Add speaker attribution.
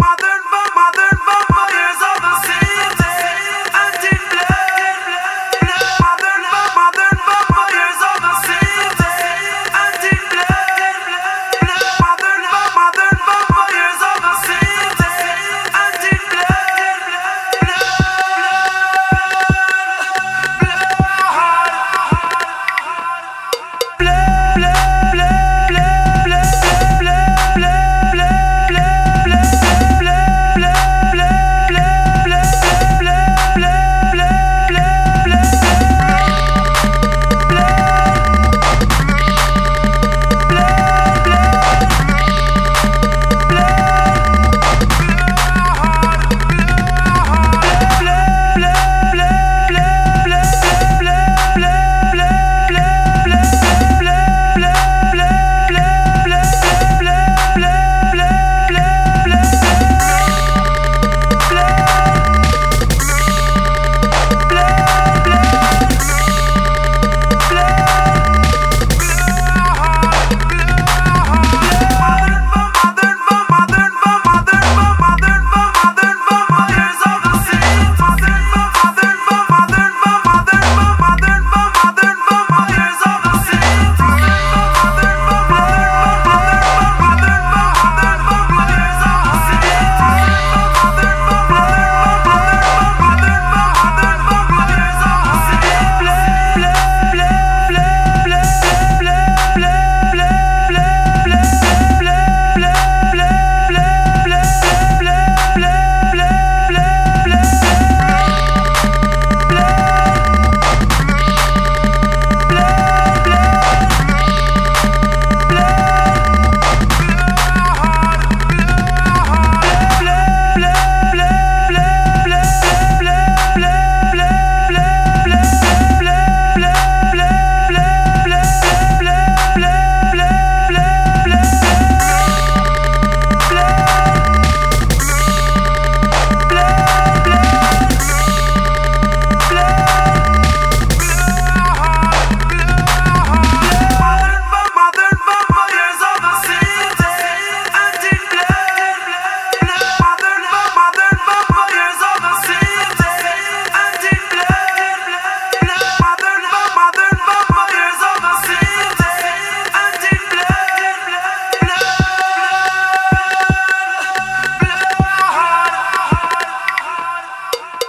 Speaker 1: Mother